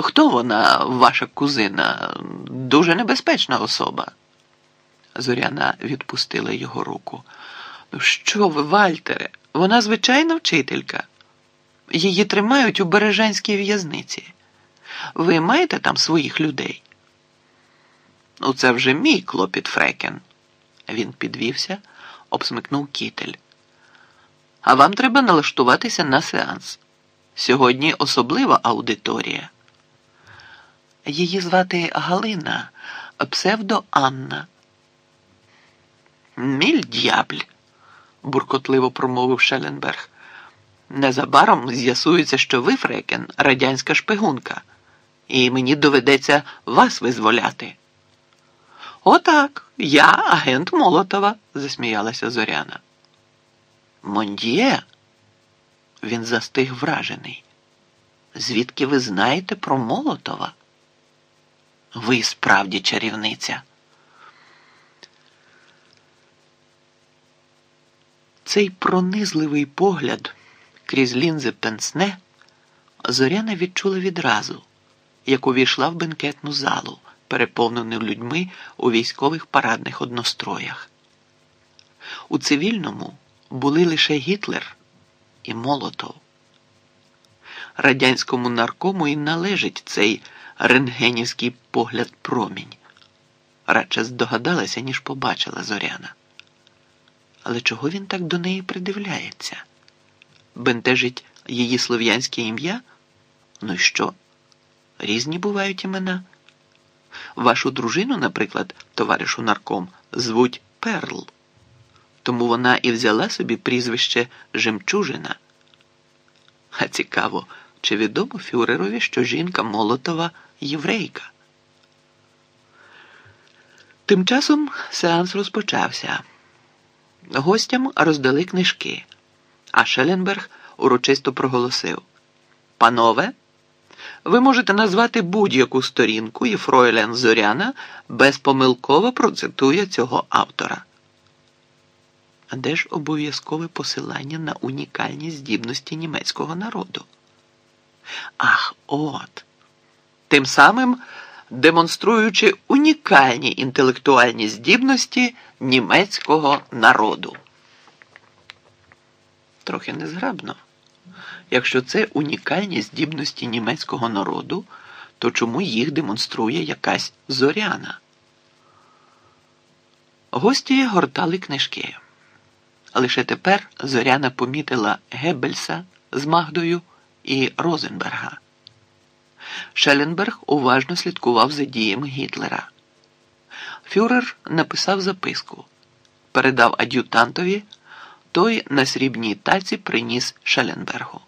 Хто вона, ваша кузина? Дуже небезпечна особа. Зоряна відпустила його руку. Що ви, Вальтере? Вона звичайна вчителька. Її тримають у Бережанській в'язниці. Ви маєте там своїх людей? Ну, це вже мій клопіт Фрекен. Він підвівся, обсмикнув кітель. А вам треба налаштуватися на сеанс. Сьогодні особлива аудиторія. Її звати Галина, псевдо Анна. Міль д'ябль, буркотливо промовив Шеленберг. Незабаром з'ясується, що ви, Фрекен, радянська шпигунка, і мені доведеться вас визволяти. Отак, я агент Молотова, засміялася Зоряна. Мондіє? Він застиг вражений. Звідки ви знаєте про Молотова? Ви справді чарівниця. Цей пронизливий погляд крізь лінзи пенсне Зоряна відчула відразу, як увійшла в бенкетну залу, переповнену людьми у військових парадних одностроях. У цивільному були лише Гітлер і Молотов. Радянському наркому і належить цей рентгенівський погляд промінь. Радше здогадалася, ніж побачила Зоряна. Але чого він так до неї придивляється? Бентежить її слов'янське ім'я? Ну і що? Різні бувають імена. Вашу дружину, наприклад, товаришу нарком, звуть Перл. Тому вона і взяла собі прізвище Жемчужина. А цікаво, чи відомо Фюрерові, що жінка Молотова єврейка? Тим часом сеанс розпочався. Гостям роздали книжки, а Шеленберг урочисто проголосив: Панове, ви можете назвати будь-яку сторінку, і Фройлен Зоряна безпомилково процитує цього автора. А де ж обов'язкове посилання на унікальні здібності німецького народу? Ах, от! Тим самим демонструючи унікальні інтелектуальні здібності німецького народу. Трохи незграбно. Якщо це унікальні здібності німецького народу, то чому їх демонструє якась зоряна? Гості гортали книжки. Лише тепер зоряна помітила Геббельса з Магдою і Розенберга. Шеленберг уважно слідкував за діями Гітлера. Фюрер написав записку, передав ад'ютантові, той на срібній таці приніс Шеленбергу.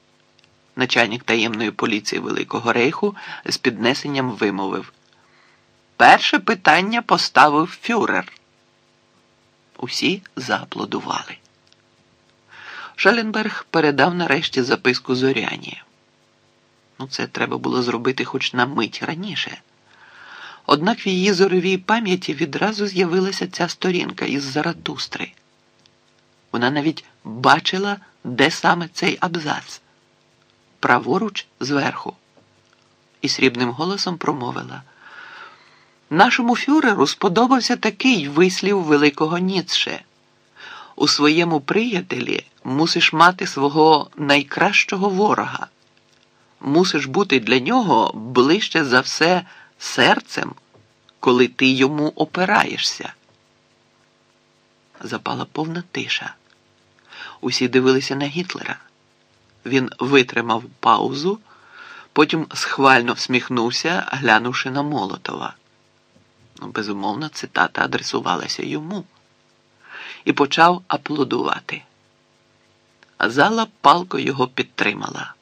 Начальник таємної поліції Великого Рейху з піднесенням вимовив: Перше питання поставив фюрер. Усі зааплодували. Шеленберг передав нарешті записку Зоряні. Ну, це треба було зробити хоч на мить раніше. Однак в її зоровій пам'яті відразу з'явилася ця сторінка із Заратустри. Вона навіть бачила, де саме цей абзац праворуч зверху. І срібним голосом промовила: Нашому фюреру сподобався такий вислів великого Ніцше. У своєму приятелі мусиш мати свого найкращого ворога мусиш бути для нього ближче за все серцем, коли ти йому опираєшся. Запала повна тиша. Усі дивилися на Гітлера. Він витримав паузу, потім схвально всміхнувся, глянувши на Молотова. Ну, безумовно, цитата адресувалася йому і почав аплодувати. Зала палко його підтримала.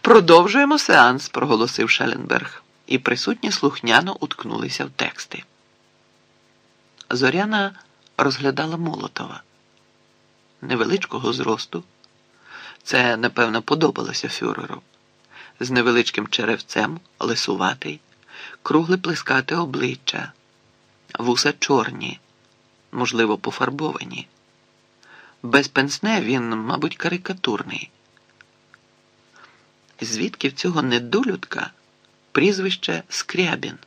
Продовжуємо сеанс, проголосив Шеленберг, і присутні слухняно уткнулися в тексти. Зоряна розглядала Молотова невеличкого зросту. Це, напевно, подобалося фюреру. З невеличким черевцем, лисуватий, кругле плескате обличчя, вуса чорні, можливо, пофарбовані. Без пенсне він, мабуть, карикатурний. звідки в цього недолюдка прізвище Скрябін.